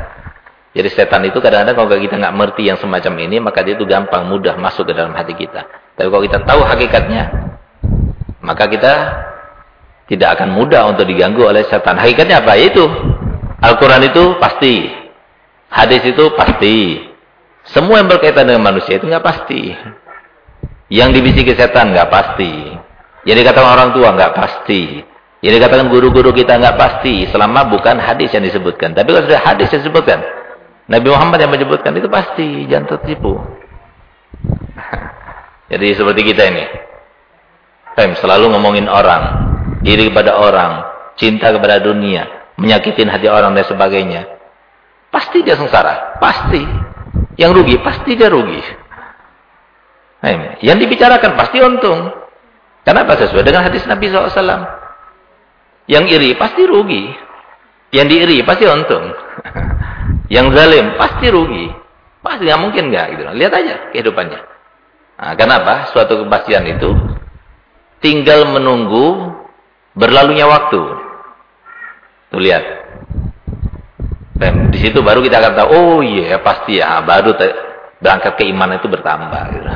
jadi setan itu kadang-kadang kalau kita nggak mengerti yang semacam ini, maka dia itu gampang, mudah masuk ke dalam hati kita. Tapi kalau kita tahu hakikatnya, maka kita tidak akan mudah untuk diganggu oleh setan. Hakikatnya apa? Itu Al-Quran itu pasti. Hadis itu pasti. Semua yang berkaitan dengan manusia itu nggak pasti. Yang dibisiki setan nggak pasti. Yang dikatakan orang tua nggak pasti. Yang dikatakan guru-guru kita nggak pasti. Selama bukan hadis yang disebutkan. Tapi kalau sudah hadis yang disebutkan. Nabi Muhammad yang menyebutkan itu pasti jangan tertipu. Jadi seperti kita ini. Fem selalu ngomongin orang, diri kepada orang, cinta kepada dunia, menyakitin hati orang dan sebagainya. Pasti dia sengsara, pasti. Yang rugi pasti dia rugi. Fem. Yang dibicarakan pasti untung. Kenapa sesuai dengan hadis Nabi SAW? Yang iri pasti rugi. Yang diiri pasti untung. Yang zalim pasti rugi. Pasti nggak mungkin nggak gitu. Lihat aja kehidupannya. Nah, kenapa? Suatu kepastian itu tinggal menunggu berlalunya waktu. Tuh lihat. Dan di situ baru kita akan tahu, oh iya pasti ya, baru berangkat keimanan itu bertambah. Gitu.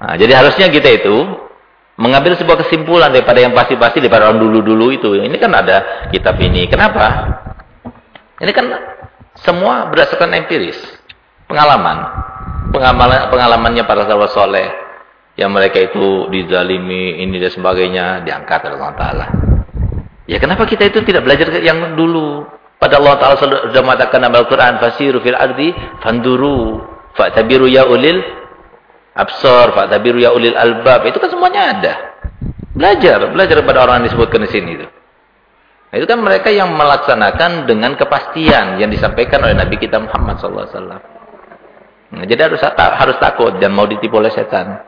Nah, jadi harusnya kita itu mengambil sebuah kesimpulan daripada yang pasti-pasti daripada orang dulu-dulu itu. Ini kan ada kitab ini. Kenapa? Ini kan semua berdasarkan empiris, pengalaman. Pengalaman pengalamannya para sahabat soleh yang mereka itu dizalimi ini dan sebagainya diangkat oleh Allah Taala. Ya kenapa kita itu tidak belajar yang dulu? Pada Allah Taala sudah mengatakan dalam Al-Quran, fasiru fil ardi fanduru fa'tabiru ya ulil absor fa'tabiru ya ulil albab. Itu kan semuanya ada. Belajar, belajar pada orang yang disebutkan di sini itu. Nah, itu kan mereka yang melaksanakan dengan kepastian yang disampaikan oleh Nabi kita Muhammad SAW. Nah, jadi harus harus takut dan mau ditipu oleh setan.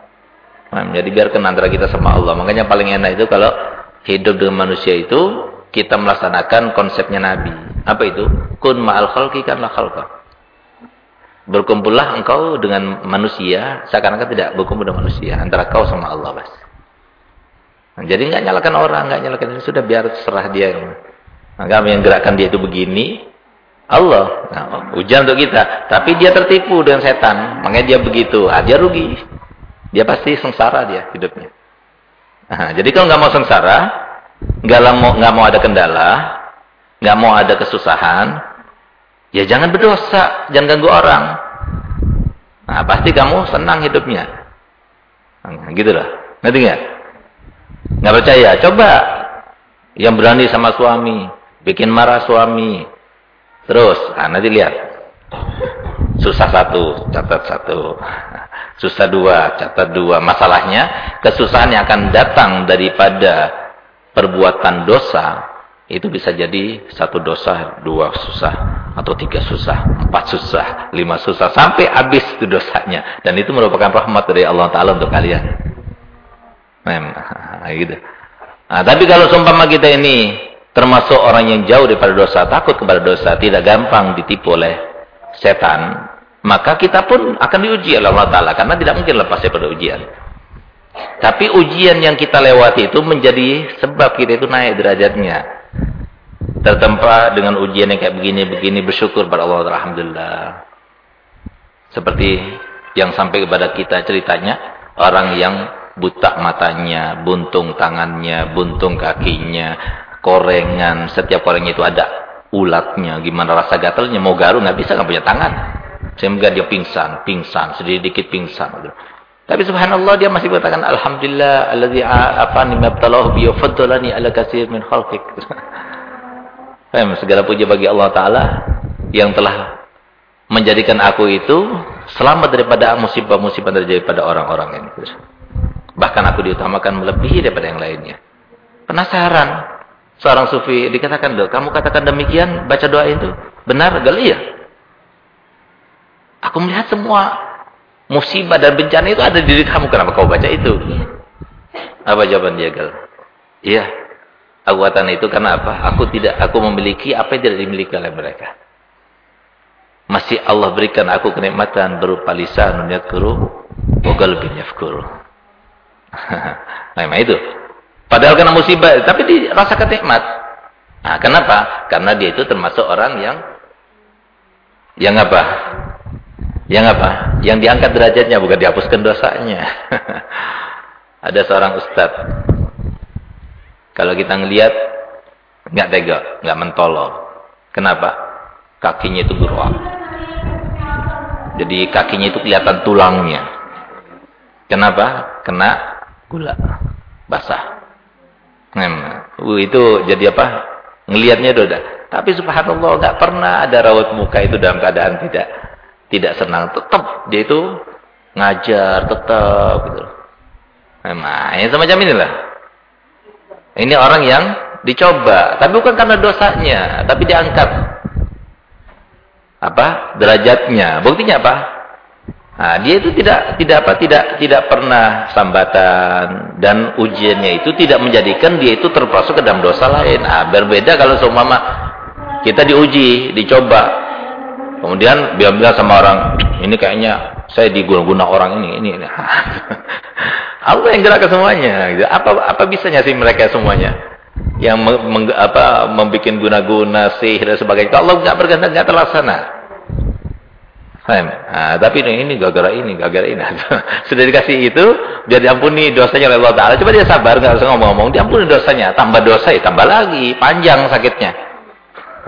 Nah, jadi biarkan antara kita sama Allah. Makanya paling enak itu kalau hidup dengan manusia itu kita melaksanakan konsepnya Nabi. Apa itu? Kun ma'al khalqi kanlah khalqa. Berkumpullah engkau dengan manusia seakan-akan tidak berkumpul dengan manusia. Antara kau sama Allah bas. Nah, jadi nggak nyalakan orang, nggak nyalakan ini sudah biar serah dia. Kami yang gerakkan dia itu begini, Allah. Nah, ujian untuk kita. Tapi dia tertipu dengan setan, makanya dia begitu. Ah, dia rugi. Dia pasti sengsara dia hidupnya. Nah, jadi kalau nggak mau sengsara, nggak mau nggak mau ada kendala, nggak mau ada kesusahan, ya jangan berdosa, jangan ganggu orang. Nah, pasti kamu senang hidupnya. Nah, gitu loh. Nggak? Nggak percaya? Coba. Yang berani sama suami, bikin marah suami. Terus, nah, nanti lihat. Susah satu, catat satu. Susah dua, catat dua. Masalahnya, kesusahan yang akan datang daripada perbuatan dosa, itu bisa jadi satu dosa, dua susah, atau tiga susah, empat susah, lima susah, sampai habis itu dosanya. Dan itu merupakan rahmat dari Allah Ta'ala untuk kalian. Nah, gitu. Nah, tapi kalau seumpama kita ini termasuk orang yang jauh daripada dosa, takut kepada dosa, tidak gampang ditipu oleh setan, maka kita pun akan diuji oleh Allah Ta'ala. Karena tidak mungkin lepas daripada ujian. Tapi ujian yang kita lewati itu menjadi sebab kita itu naik derajatnya tertempa dengan ujian yang kayak begini-begini bersyukur pada Allah Alhamdulillah. Seperti yang sampai kepada kita ceritanya orang yang buta matanya, buntung tangannya, buntung kakinya, korengan, setiap korengnya itu ada ulatnya, gimana rasa gatalnya mau garu nggak bisa nggak punya tangan. Sehingga dia pingsan, pingsan, sedikit pingsan. Tapi subhanallah dia masih mengatakan alhamdulillah alladzi afani mabtalahu bi faddalani ala katsir min khalqik. segala puji bagi Allah Ta'ala yang telah menjadikan aku itu selamat daripada musibah-musibah daripada orang-orang ini. Bahkan aku diutamakan melebihi daripada yang lainnya. Penasaran. Seorang sufi dikatakan, loh, kamu katakan demikian, baca doa itu. Benar? Gal iya. Aku melihat semua musibah dan bencana itu ada di diri kamu. Kenapa kau baca itu? Apa jawaban dia, Gal? Iya. Kekuatan itu karena apa? Aku tidak aku memiliki apa yang tidak dimiliki oleh mereka. Masih Allah berikan aku kenikmatan berupa lisan yadhkuru wa qalbin yafkuru. nah, itu. Padahal kena musibah, tapi dirasakan nikmat. Nah, kenapa? Karena dia itu termasuk orang yang yang apa? Yang apa? Yang diangkat derajatnya bukan dihapuskan dosanya. Ada seorang ustadz kalau kita ngelihat nggak tega, nggak mentolo. Kenapa? Kakinya itu beruang. Jadi kakinya itu kelihatan tulangnya. Kenapa? Kena gula basah. Nah, itu jadi apa? Ngelihatnya udah. Tapi subhanallah nggak pernah ada raut muka itu dalam keadaan tidak tidak senang. Tetap dia itu ngajar tetap gitu. Nah, ini semacam inilah. Ini orang yang dicoba, tapi bukan karena dosanya, tapi diangkat apa derajatnya. Buktinya apa? Nah, dia itu tidak tidak apa tidak tidak pernah sambatan dan ujiannya itu tidak menjadikan dia itu termasuk ke dalam dosa lain. Nah, berbeda kalau seumpama kita diuji, dicoba. Kemudian bilang-bilang sama orang, ini kayaknya saya diguna-guna orang ini, ini, ini. Allah yang gerak ke semuanya. Apa apa bisanya sih mereka semuanya? Yang meng, apa membuat guna-guna sihir dan sebagainya. Kalau nggak bergantung nggak terlaksana. Nah, tapi ini, ini gara-gara ini, gara-gara ini. Sudah dikasih itu, biar diampuni dosanya oleh Allah Taala. Coba dia sabar, nggak usah ngomong-ngomong, diampuni dosanya. Tambah dosa, ya tambah lagi, panjang sakitnya.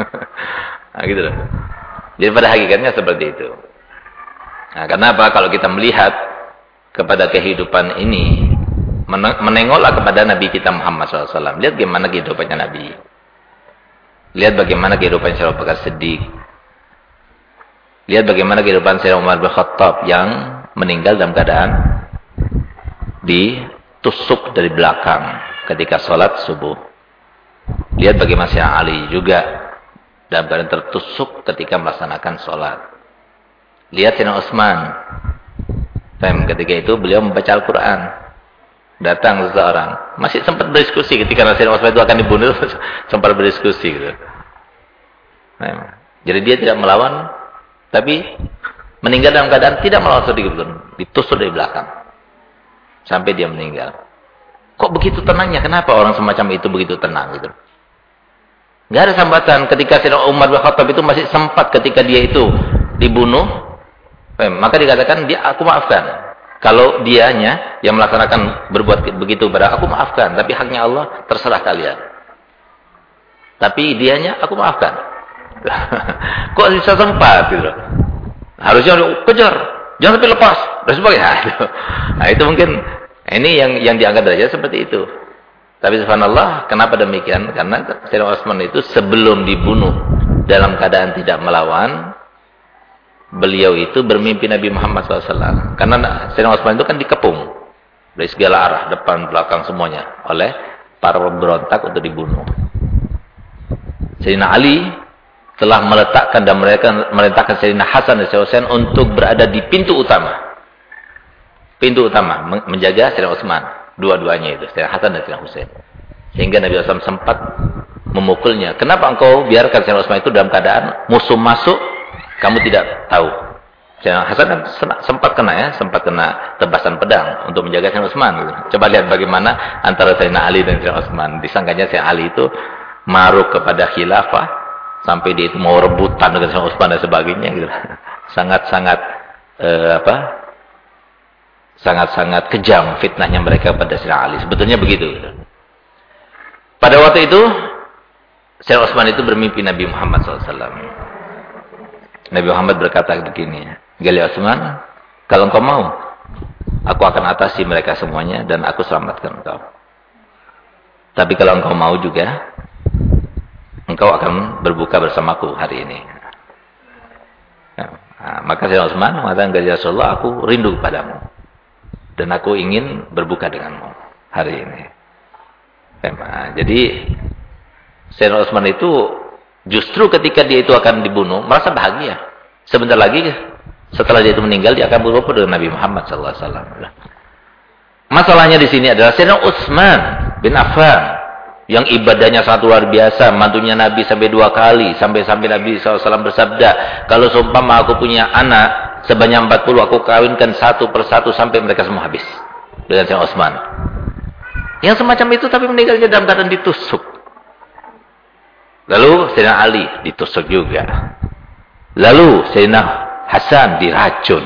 nah, gitu loh. Jadi pada hakikatnya seperti itu. Nah, kenapa kalau kita melihat kepada kehidupan ini menengoklah kepada Nabi kita Muhammad SAW lihat bagaimana kehidupannya Nabi. Lihat bagaimana kehidupan Syarul Bakar Siddiq. Lihat bagaimana kehidupan Syarul Umar bin Khattab yang meninggal dalam keadaan ditusuk dari belakang ketika sholat subuh. Lihat bagaimana Syarul Ali juga dalam keadaan tertusuk ketika melaksanakan sholat lihat Syarul Utsman Fem, ketika itu beliau membaca Al-Quran. Datang seseorang. Masih sempat berdiskusi ketika Rasulullah SAW itu akan dibunuh. sempat berdiskusi. Gitu. Jadi dia tidak melawan. Tapi meninggal dalam keadaan tidak melawan pun. Ditusuk dari belakang. Sampai dia meninggal. Kok begitu tenangnya? Kenapa orang semacam itu begitu tenang? Gitu? Gak ada sambatan. Ketika Sayyidina Umar bin Khattab itu masih sempat ketika dia itu dibunuh maka dikatakan dia aku maafkan. Kalau dianya yang melaksanakan berbuat begitu pada aku maafkan, tapi haknya Allah terserah kalian. Tapi dianya aku maafkan. Kok bisa sempat gitu. Harusnya kejar, jangan sampai lepas dan sebagainya. Nah, itu mungkin ini yang yang dianggap derajat seperti itu. Tapi subhanallah, kenapa demikian? Karena Sayyidina Utsman itu sebelum dibunuh dalam keadaan tidak melawan, beliau itu bermimpi Nabi Muhammad SAW. Karena Sayyidina Utsman itu kan dikepung dari segala arah, depan, belakang semuanya oleh para pemberontak untuk dibunuh. Sayyidina Ali telah meletakkan dan mereka meletakkan Sayyidina Hasan dan Sayyidina Husain untuk berada di pintu utama. Pintu utama menjaga Sayyidina Utsman. Dua-duanya itu, Sayyidina Hasan dan Sayyidina Husain. Sehingga Nabi SAW sempat memukulnya. Kenapa engkau biarkan Sayyidina Utsman itu dalam keadaan musuh masuk, kamu tidak tahu. Sayyidina Hasan kan sempat kena ya, sempat kena tebasan pedang untuk menjaga Sayyidina Utsman. Coba lihat bagaimana antara Sayyidina Ali dan Sayyidina Utsman. Disangkanya Sayyidina Ali itu maruk kepada khilafah sampai dia itu mau rebutan dengan Sayyidina Utsman dan sebagainya gitu. Sangat-sangat eh, apa? Sangat-sangat kejam fitnahnya mereka kepada Sayyidina Ali. Sebetulnya begitu. Gitu. Pada waktu itu Sayyidina Utsman itu bermimpi Nabi Muhammad SAW. Nabi Muhammad berkata begini, Gali Utsman, kalau engkau mau, aku akan atasi mereka semuanya dan aku selamatkan engkau. Tapi kalau engkau mau juga, engkau akan berbuka bersamaku hari ini. Nah, maka Sayyidina Utsman mengatakan kepada Rasulullah, aku rindu padamu. Dan aku ingin berbuka denganmu hari ini. Nah, jadi Sayyidina Utsman itu justru ketika dia itu akan dibunuh, merasa bahagia. Sebentar lagi setelah dia itu meninggal, dia akan berbuka dengan Nabi Muhammad SAW. Masalahnya di sini adalah Sayyidina Utsman bin Affan yang ibadahnya sangat luar biasa, mantunya Nabi sampai dua kali, sampai-sampai Nabi SAW bersabda, kalau seumpama aku punya anak, sebanyak 40 aku kawinkan satu persatu sampai mereka semua habis. Dengan Sayyidina Utsman. Yang semacam itu tapi meninggalnya dalam keadaan ditusuk. Lalu Sayyidina Ali ditusuk juga. Lalu Sayyidina Hasan diracun.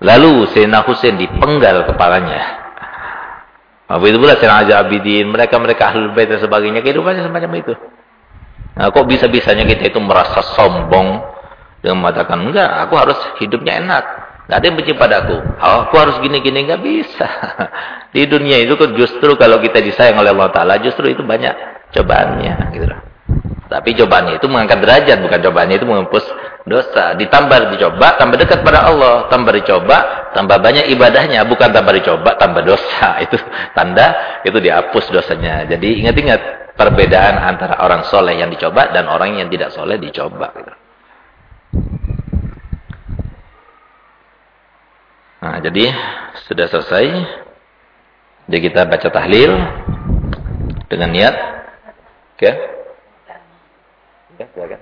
Lalu Sayyidina Husain dipenggal kepalanya. Begitu pula Sayyidina Aja Abidin, mereka-mereka ahlul bait dan sebagainya, kehidupannya semacam itu. Nah, kok bisa-bisanya kita itu merasa sombong dengan mengatakan, enggak, aku harus hidupnya enak. Enggak ada yang benci padaku. Oh, aku harus gini-gini, enggak bisa. Di dunia itu justru kalau kita disayang oleh Allah Ta'ala, justru itu banyak cobaannya. Gitu. Tapi cobaannya itu mengangkat derajat, bukan cobaannya itu menghapus dosa. Ditambah dicoba, tambah dekat pada Allah. Tambah dicoba, tambah banyak ibadahnya. Bukan tambah dicoba, tambah dosa. Itu tanda, itu dihapus dosanya. Jadi ingat-ingat perbedaan antara orang soleh yang dicoba dan orang yang tidak soleh dicoba. Gitu. Nah, jadi sudah selesai. Jadi kita baca tahlil dengan niat. Oke. Okay. Ya, silakan.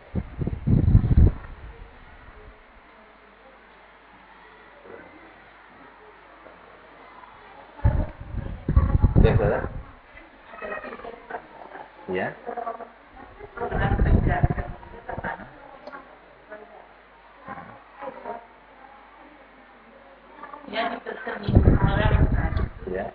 Ya. Ya. Ya.